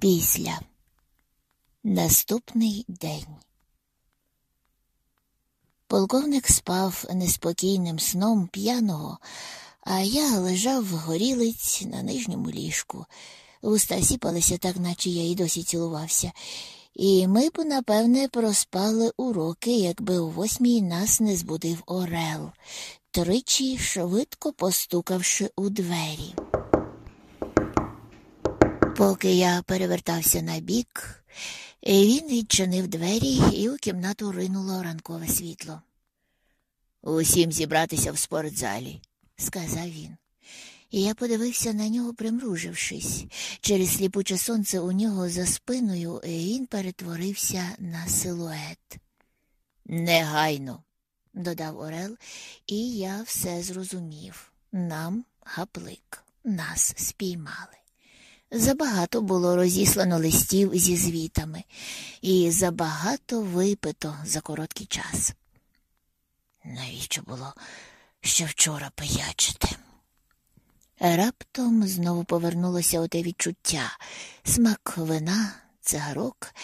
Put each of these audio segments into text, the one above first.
Після наступний день. Полковник спав неспокійним сном п'яного, а я лежав горілиць на нижньому ліжку. Уста сіпалися так, наче я й досі цілувався. І ми б, напевне, проспали уроки, якби у восьмій нас не збудив Орел, тричі швидко постукавши у двері. Поки я перевертався на бік, він відчинив двері і у кімнату ринуло ранкове світло. Усім зібратися в спортзалі, сказав він. І я подивився на нього, примружившись. Через сліпуче сонце у нього за спиною він перетворився на силует. Негайно, додав Орел, і я все зрозумів. Нам гаплик, нас спіймали. Забагато було розіслано листів зі звітами, і забагато випито за короткий час. Навіщо було ще вчора пиячити? Раптом знову повернулося оте відчуття смак вина, цигарок,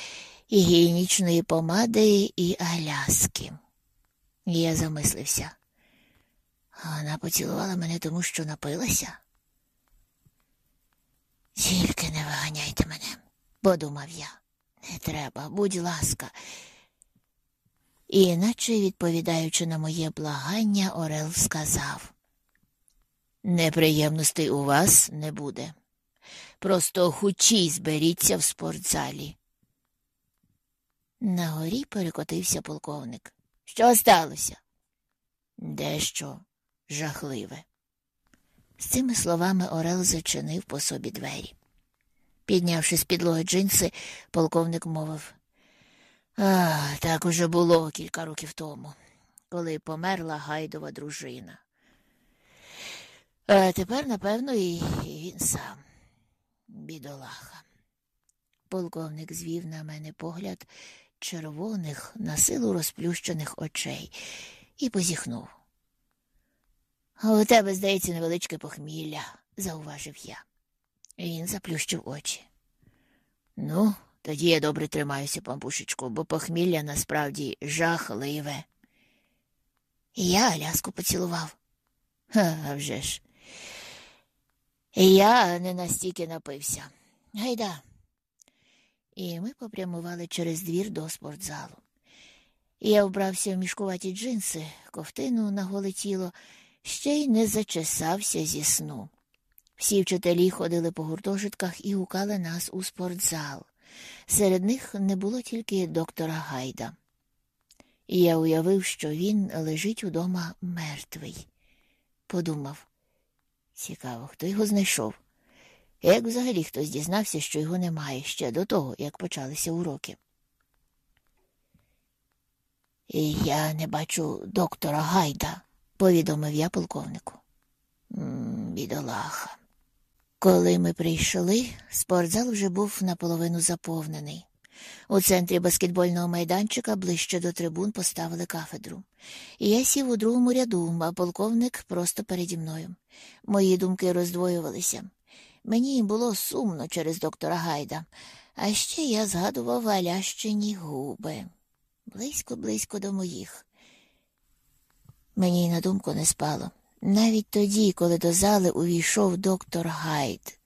гігієнічної помади і аляски. Я замислився. Вона поцілувала мене тому, що напилася. Тільки не виганяйте мене, подумав я. Не треба, будь ласка. І, наче відповідаючи на моє благання, Орел сказав Неприємностей у вас не буде. Просто хучі зберіться в спортзалі. На горі перекотився полковник. Що сталося? Дещо жахливе. З цими словами Орел зачинив по собі двері. Піднявши з підлоги джинси, полковник мовив А, так уже було кілька років тому, коли померла гайдова дружина. А тепер, напевно, і він сам, бідолаха. Полковник звів на мене погляд червоних, на силу розплющених очей і позіхнув. У тебе, здається, невеличке похмілля, зауважив я. Він заплющив очі. Ну, тоді я добре тримаюся, пампушечку, бо похмілля насправді жахливе. Я Аляску поцілував. А вже ж. Я не настільки напився. Гайда. І ми попрямували через двір до спортзалу. Я вбрався в мішкуваті джинси, ковтину на голе тіло ще й не зачесався зі сну. Всі вчителі ходили по гуртожитках і гукали нас у спортзал. Серед них не було тільки доктора Гайда. І я уявив, що він лежить удома мертвий. Подумав цікаво, хто його знайшов. Як взагалі хтось дізнався, що його немає ще до того, як почалися уроки. І я не бачу доктора Гайда, повідомив я полковнику. Бідолаха. Коли ми прийшли, спортзал вже був наполовину заповнений. У центрі баскетбольного майданчика ближче до трибун поставили кафедру. Я сів у другому ряду, а полковник просто переді мною. Мої думки роздвоювалися. Мені було сумно через доктора Гайда, а ще я згадував алящині губи близько, близько до моїх. Мені й на думку не спало. Навіть тоді, коли до зали увійшов доктор Гайд,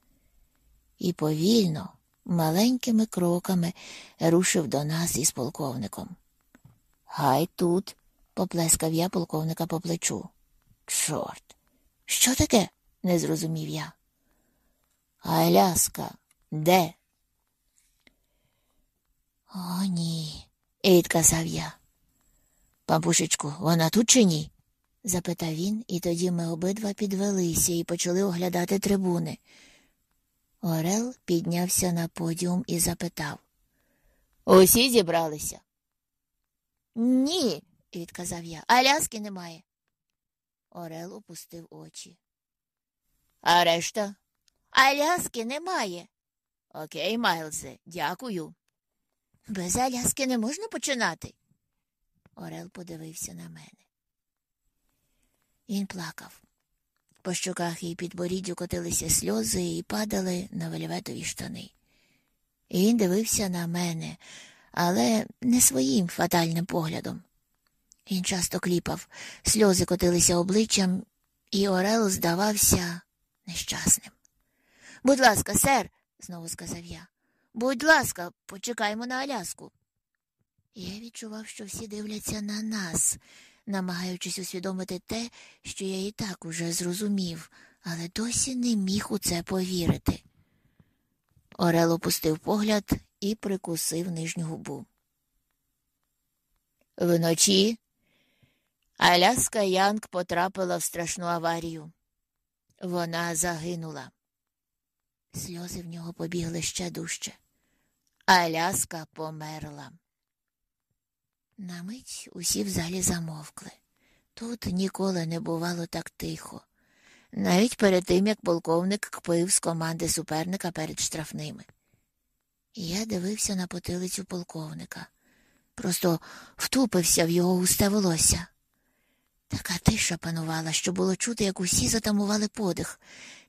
і повільно, маленькими кроками рушив до нас із полковником. Гайд тут, поплескав я полковника по плечу. Чорт, що таке? не зрозумів я. Аляска, де? О, ні, відказав я. Пампушечку, вона тут чи ні? Запитав він, і тоді ми обидва підвелися і почали оглядати трибуни. Орел піднявся на подіум і запитав Усі зібралися? Ні, відказав я. Аляски немає. Орел опустив очі. А решта? Аляски немає. Окей, Майлзе, дякую. Без Аляски не можна починати. Орел подивився на мене. Він плакав. По щоках і підборіддю котилися сльози і падали на вельветові штани. І він дивився на мене, але не своїм фатальним поглядом. Він часто кліпав, сльози котилися обличчям, і Орел здавався нещасним. Будь ласка, сер, знову сказав я. Будь ласка, почекаймо на Аляску. Я відчував, що всі дивляться на нас, намагаючись усвідомити те, що я і так уже зрозумів, але досі не міг у це повірити. Орел опустив погляд і прикусив нижню губу. Вночі Аляска Янг потрапила в страшну аварію. Вона загинула. Сльози в нього побігли ще дужче. Аляска померла. На мить усі в залі замовкли. Тут ніколи не бувало так тихо, навіть перед тим, як полковник кпив з команди суперника перед штрафними. Я дивився на потилицю полковника, просто втупився в його густе волосся. Така тиша панувала, що було чути, як усі затамували подих.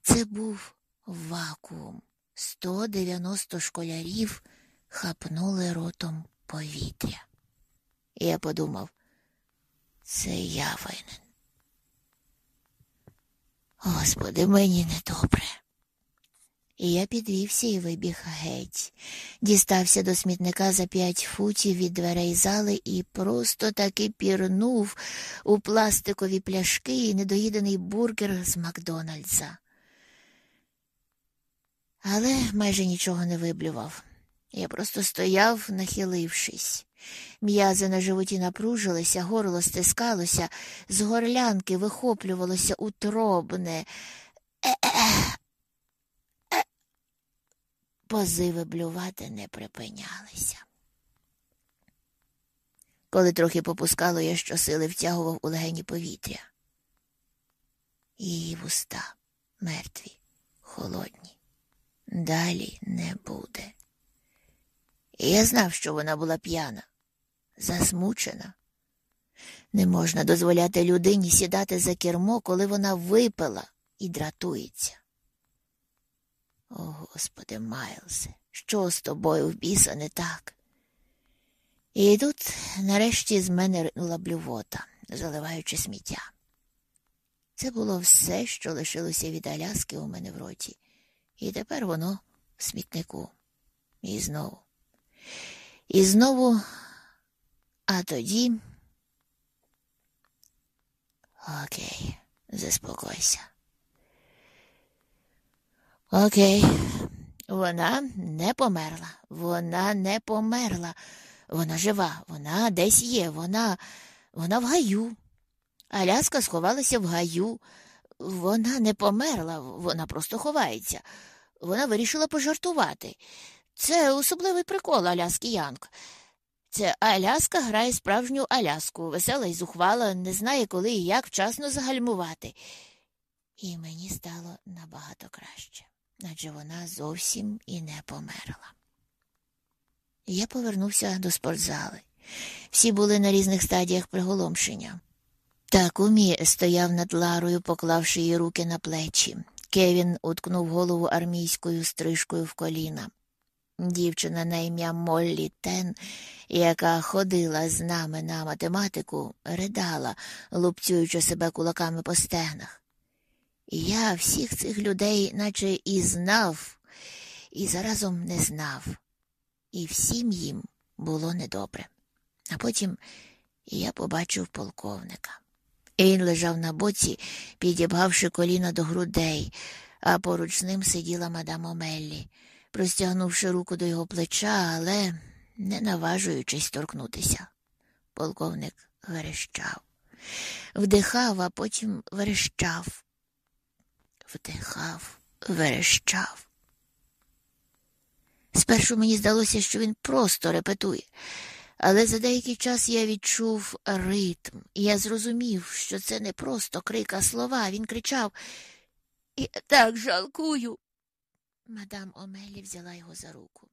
Це був вакуум. 190 школярів хапнули ротом повітря. І я подумав, це я винен. Господи, мені недобре. І я підвівся і вибіг геть, дістався до смітника за п'ять футів від дверей зали і просто таки пірнув у пластикові пляшки і недоїдений бургер з Макдональдса. Але майже нічого не виблював. Я просто стояв, нахилившись. М'язи на животі напружилися, горло стискалося, з горлянки вихоплювалося утробне. Е-е-е. Позиви блювати не припинялися. Коли трохи попускало, я щосили втягував у легені повітря. Її вуста мертві, холодні. Далі не буде. І я знав, що вона була п'яна, засмучена. Не можна дозволяти людині сідати за кермо, коли вона випила і дратується. О, Господи, Майлсе, що з тобою в біса не так? І тут нарешті з мене ринула блювота, заливаючи сміття. Це було все, що лишилося від Аляски у мене в роті, і тепер воно в смітнику. І знову. І знову, а тоді. Окей, заспокойся. Окей, вона не померла, вона не померла, вона жива, вона десь є, вона, вона в гаю. Аляска сховалася в гаю. Вона не померла, вона просто ховається. Вона вирішила пожартувати. Це особливий прикол Аляски Янг. Це Аляска грає справжню Аляску, весела і зухвала, не знає, коли і як вчасно загальмувати. І мені стало набагато краще, адже вона зовсім і не померла. Я повернувся до спортзали. Всі були на різних стадіях приголомшення. Такумі стояв над Ларою, поклавши її руки на плечі. Кевін уткнув голову армійською стрижкою в коліна. Дівчина на ім'я Моллі Тен, яка ходила з нами на математику, ридала, лупцюючи себе кулаками по стегнах. Я всіх цих людей, наче і знав, і заразом не знав, і всім їм було недобре. А потім я побачив полковника. Він лежав на боці, підібгавши коліна до грудей, а поруч з ним сиділа мадам Омеллі простягнувши руку до його плеча, але не наважуючись торкнутися. Полковник верещав, вдихав, а потім верещав, вдихав, верещав. Спершу мені здалося, що він просто репетує, але за деякий час я відчув ритм, і я зрозумів, що це не просто крик, а слова. Він кричав Я так жалкую. Мадам Омелі взяла його за руку.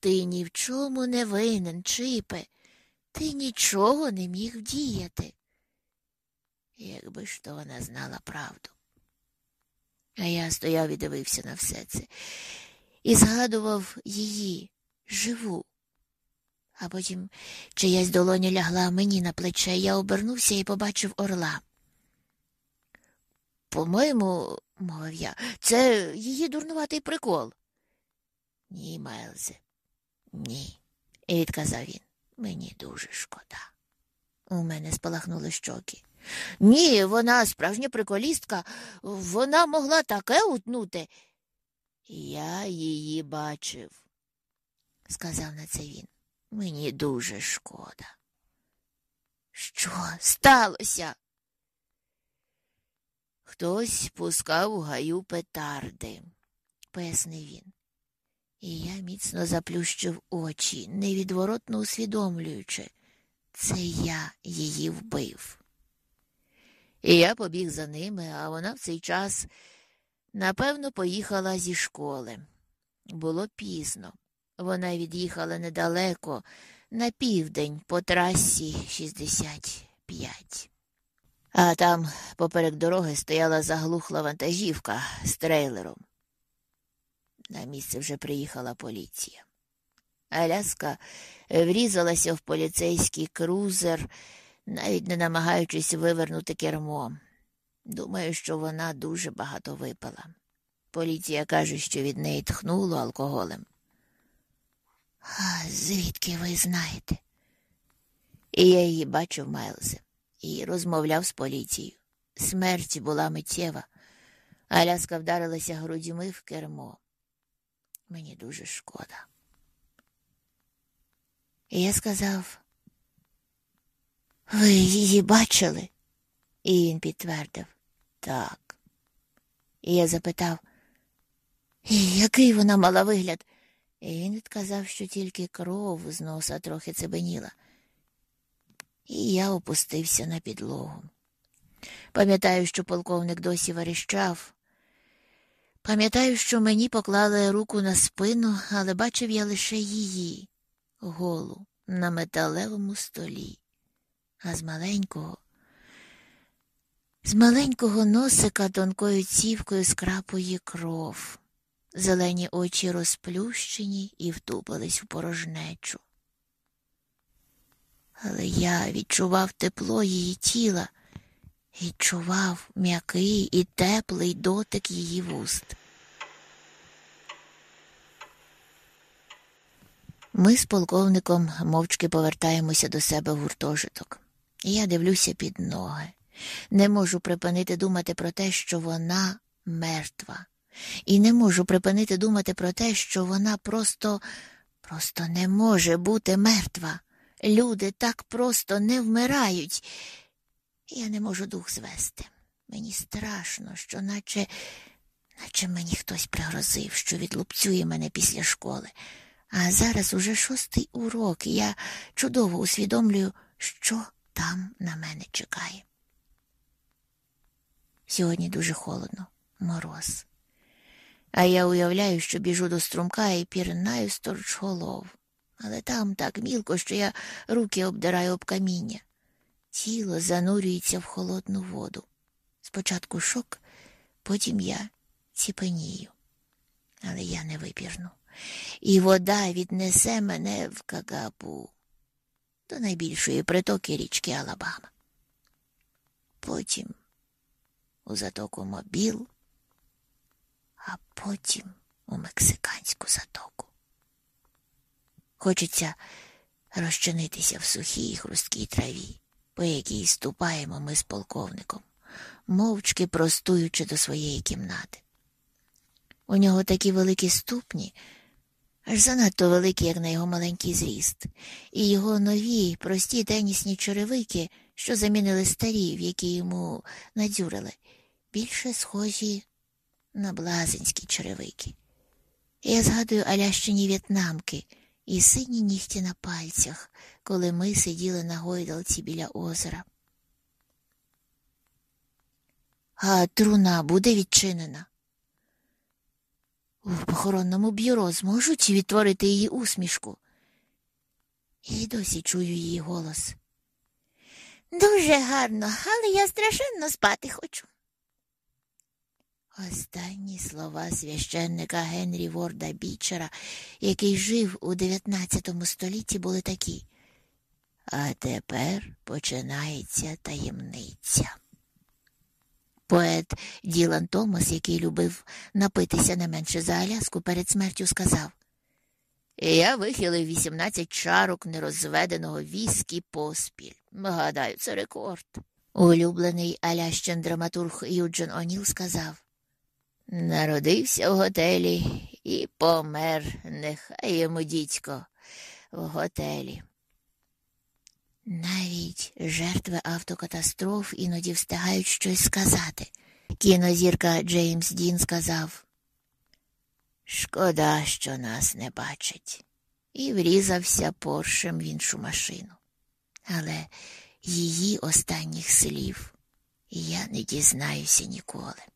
Ти ні в чому не винен, Чипе. Ти нічого не міг вдіяти. Якби ж то вона знала правду. А я стояв і дивився на все це. і згадував її живу. А потім чиясь долоня лягла мені на плече, я обернувся і побачив орла. По-моєму, мовив я, це її дурнуватий прикол. Ні, Майлзе, ні, відказав він. Мені дуже шкода. У мене спалахнули щоки. Ні, вона справжня приколістка, вона могла таке утнути. Я її бачив, сказав на це він. Мені дуже шкода. Що сталося? Хтось пускав у гаю петарди, пояснив він. І я міцно заплющив очі, невідворотно усвідомлюючи, це я її вбив. І я побіг за ними, а вона в цей час, напевно, поїхала зі школи. Було пізно. Вона від'їхала недалеко, на південь, по трасі 65. А там поперек дороги стояла заглухла вантажівка з трейлером. На місце вже приїхала поліція. Аляска врізалася в поліцейський крузер, навіть не намагаючись вивернути кермо. Думаю, що вона дуже багато випила. Поліція каже, що від неї тхнуло алкоголем. Звідки ви знаєте? І я її бачив, Майлзе, і розмовляв з поліцією. Смерть була миттєва. Аляска вдарилася грудьми в кермо. Мені дуже шкода. І я сказав, ви її бачили? І він підтвердив так. І я запитав, який вона мала вигляд? І він відказав, що тільки кров з носа трохи цебеніла. І я опустився на підлогу. Пам'ятаю, що полковник досі верещав. Пам'ятаю, що мені поклали руку на спину, але бачив я лише її, голу, на металевому столі, а з маленького, з маленького носика тонкою цівкою скрапує кров. Зелені очі розплющені і втупились в порожнечу. Але я відчував тепло її тіла, відчував м'який і теплий дотик її вуст. Ми з полковником мовчки повертаємося до себе в гуртожиток. Я дивлюся під ноги. Не можу припинити думати про те, що вона мертва. І не можу припинити думати про те, що вона просто, просто не може бути мертва. Люди так просто не вмирають. Я не можу дух звести. Мені страшно, що наче, наче мені хтось пригрозив, що відлупцює мене після школи. А зараз уже шостий урок, і я чудово усвідомлюю, що там на мене чекає. Сьогодні дуже холодно, мороз. А я уявляю, що біжу до струмка і пірнаю сторч голов. Але там так мілко, що я руки обдираю об каміння. Тіло занурюється в холодну воду. Спочатку шок, потім я ціпенію. Але я не випірну. І вода віднесе мене в Кагабу до найбільшої притоки річки Алабама. Потім у затоку Мобіл а потім у мексиканську затоку. Хочеться розчинитися в сухій хрусткій траві, по якій ступаємо ми з полковником, мовчки простуючи до своєї кімнати. У нього такі великі ступні, аж занадто великі, як на його маленький зріст, і його нові, прості тенісні черевики, що замінили старі, в які йому надзюрили, більше схожі на блазенські черевики. Я згадую алящині в'єтнамки і сині нігті на пальцях, коли ми сиділи на гойдалці біля озера. А труна буде відчинена. У похоронному бюро зможуть відтворити її усмішку. І досі чую її голос. Дуже гарно, але я страшенно спати хочу. Останні слова священника Генрі Ворда Бічера, який жив у 19 столітті, були такі. А тепер починається таємниця. Поет Ділан Томас, який любив напитися не менше за Аляску, перед смертю сказав Я вихилив 18 чарок нерозведеного віскі поспіль. Гадаю, це рекорд. Улюблений алящен драматург Юджин Оніл сказав Народився в готелі і помер, нехай йому дідько, в готелі. Навіть жертви автокатастроф іноді встигають щось сказати. Кінозірка Джеймс Дін сказав Шкода, що нас не бачить, і врізався поршем в іншу машину. Але її останніх слів я не дізнаюся ніколи.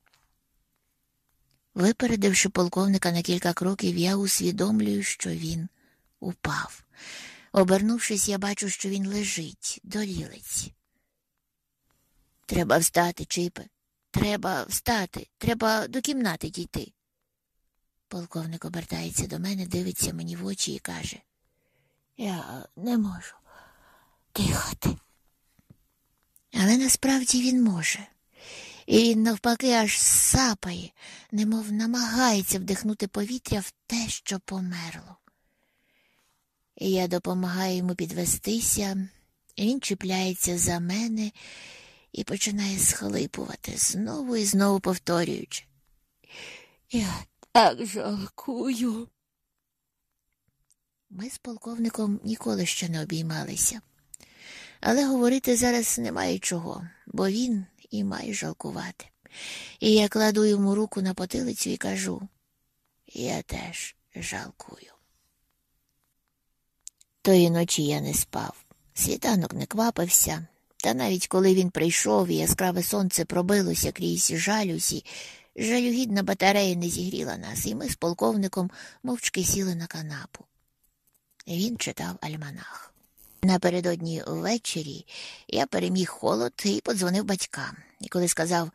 Випередивши полковника на кілька кроків, я усвідомлюю, що він упав. Обернувшись, я бачу, що він лежить до лілиці. Треба встати, Чипе. Треба встати. Треба до кімнати дійти. Полковник обертається до мене, дивиться мені в очі і каже Я не можу дихати. Але насправді він може. І він навпаки аж сапає, немов намагається вдихнути повітря в те, що померло. І я допомагаю йому підвестися, він чіпляється за мене і починає схлипувати, знову і знову повторюючи. Я так жалкую. Ми з полковником ніколи ще не обіймалися, але говорити зараз немає чого, бо він і має жалкувати. І я кладу йому руку на потилицю і кажу я теж жалкую. Тої ночі я не спав. Світанок не квапився, та навіть коли він прийшов і яскраве сонце пробилося крізь жалюсі, жалюгідна батарея не зігріла нас, і ми з полковником мовчки сіли на канапу. Він читав альманах. Напередодні ввечері я переміг холод і подзвонив батькам. І коли сказав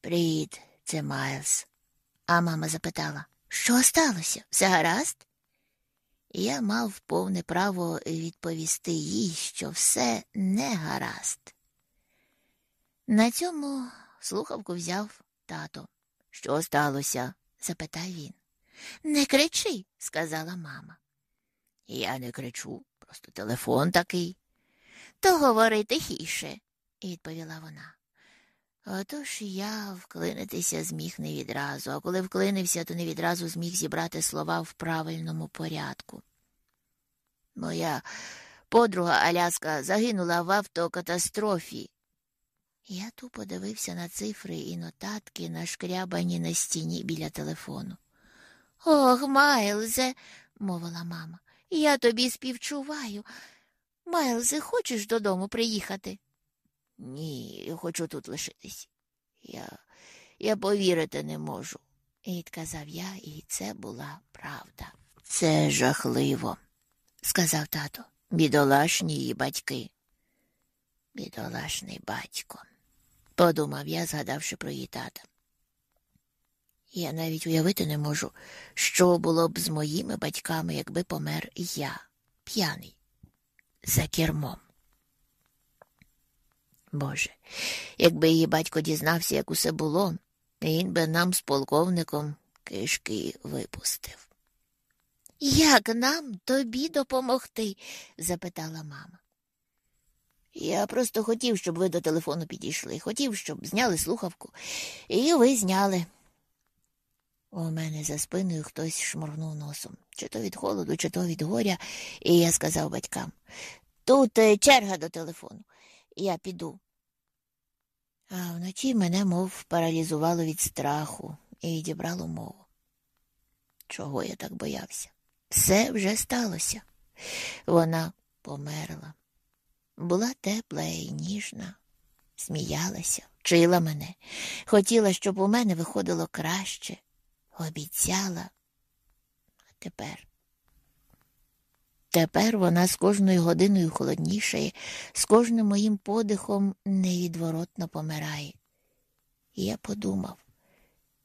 Привіт, це Майлз. А мама запитала, що сталося? Все гаразд? Я мав повне право відповісти їй, що все не гаразд. На цьому слухавку взяв тато. Що сталося? запитав він. Не кричи, сказала мама. Я не кричу, просто телефон такий. То говори тихіше, відповіла вона. Отож я вклинитися зміг не відразу, а коли вклинився, то не відразу зміг зібрати слова в правильному порядку. Моя подруга Аляска загинула в автокатастрофі. Я тупо дивився на цифри і нотатки, нашкрябані на стіні біля телефону. Ох, Майлзе, мовила мама, я тобі співчуваю. Майлзе, хочеш додому приїхати? Ні, хочу тут лишитись. Я я повірити не можу, відказав я, і це була правда. Це жахливо, сказав тато. Бідолашні її батьки. Бідолашний батько, подумав я, згадавши про її тата. Я навіть уявити не можу, що було б з моїми батьками, якби помер я, п'яний, за кермом. Боже, якби її батько дізнався, як усе було, він би нам з полковником кишки випустив. Як нам тобі допомогти? запитала мама. Я просто хотів, щоб ви до телефону підійшли. Хотів, щоб зняли слухавку, і ви зняли. У мене за спиною хтось шморгнув носом, чи то від холоду, чи то від горя, і я сказав батькам тут е, черга до телефону. Я піду. А вночі мене мов паралізувало від страху і відібрало мову. Чого я так боявся? Все вже сталося. Вона померла. Була тепла і ніжна, сміялася, вчила мене, хотіла, щоб у мене виходило краще, обіцяла. А тепер Тепер вона з кожною годиною холоднішає, з кожним моїм подихом невідворотно помирає. І я подумав,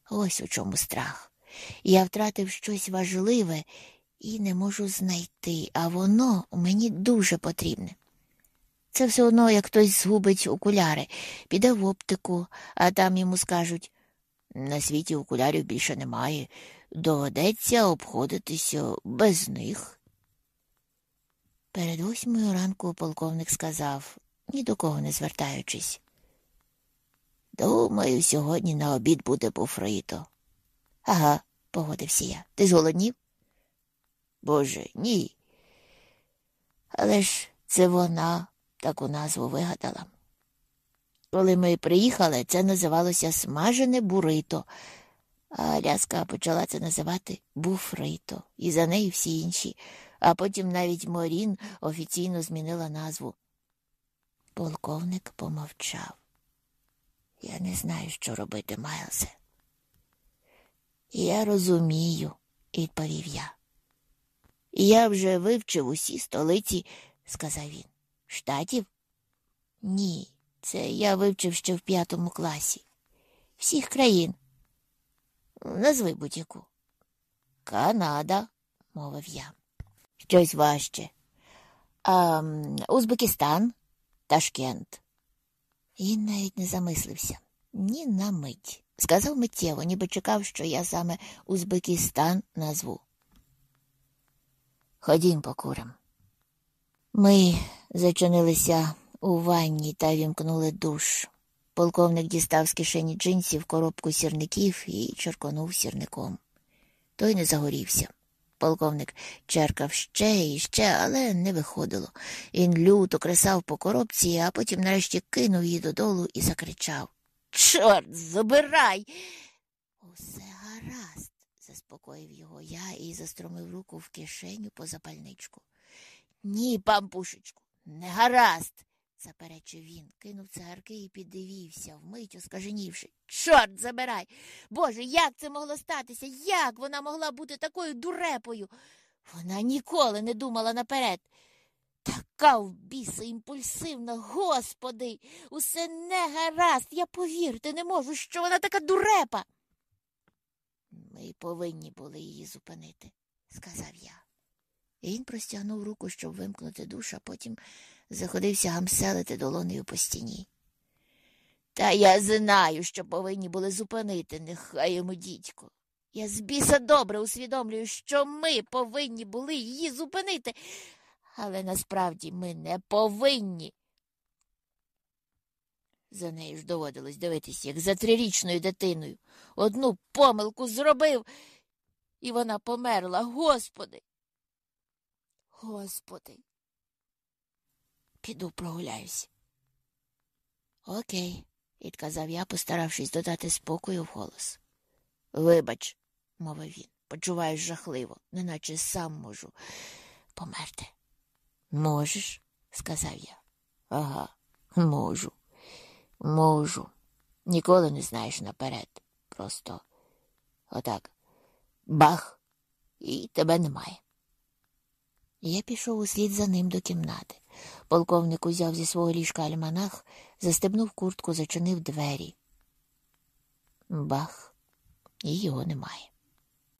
Ось у чому страх. Я втратив щось важливе і не можу знайти, а воно мені дуже потрібне. Це все одно, як хтось згубить окуляри, піде в оптику, а там йому скажуть на світі окулярів більше немає, доведеться обходитися без них. Перед восьмою ранку полковник сказав, ні до кого не звертаючись. Думаю, сьогодні на обід буде буфрито. Ага, погодився я. Ти зголоднів? Боже, ні. Але ж це вона таку назву вигадала. Коли ми приїхали, це називалося смажене бурито, а ляска почала це називати буфрито, і за нею всі інші, а потім навіть Морін офіційно змінила назву. Полковник помовчав. Я не знаю, що робити, Майлзе. Я розумію, відповів я. Я вже вивчив усі столиці, сказав він. Штатів? Ні, це я вивчив ще в п'ятому класі. Всіх країн. Назви будь-яку. Канада, мовив я. Щось важче. А, Узбекистан, Ташкент. Він навіть не замислився ні на мить. Сказав миттєво, ніби чекав, що я саме Узбекистан назву. Ходім покурим. Ми зачинилися у ванні та вімкнули душ. Полковник дістав з кишені джинсів коробку сірників і черконув сірником. Той не загорівся. Полковник черкав ще і ще, але не виходило. Він люто кресав по коробці, а потім нарешті кинув її додолу і закричав Чорт, забирай. Усе гаразд, заспокоїв його я і застромив руку в кишеню по запальничку. Ні, пампушечку, не гаразд, заперечив він, кинув цигарки і піддивівся, вмить оскаженівши. Чорт забирай. Боже, як це могло статися? Як вона могла бути такою дурепою? Вона ніколи не думала наперед. Така в біса імпульсивна, господи, усе не гаразд. Я повірити не можу, що вона така дурепа. Ми повинні були її зупинити, сказав я. І він простягнув руку, щоб вимкнути душ, а потім заходився гамселити долонею по стіні. Та я знаю, що повинні були зупинити, нехай йому дідько. Я з біса добре усвідомлюю, що ми повинні були її зупинити, але насправді ми не повинні. За нею ж доводилось дивитися, як за трирічною дитиною. Одну помилку зробив, і вона померла, Господи. Господи. Піду прогуляюсь. Окей, відказав я, постаравшись додати спокою в голос. Вибач, мовив він, почуваюсь жахливо, неначе сам можу померти. Можеш, сказав я. Ага, можу, можу. Ніколи не знаєш наперед. Просто отак бах, і тебе немає. Я пішов услід за ним до кімнати. Полковник узяв зі свого ліжка альманах, застебнув куртку, зачинив двері. Бах, і його немає.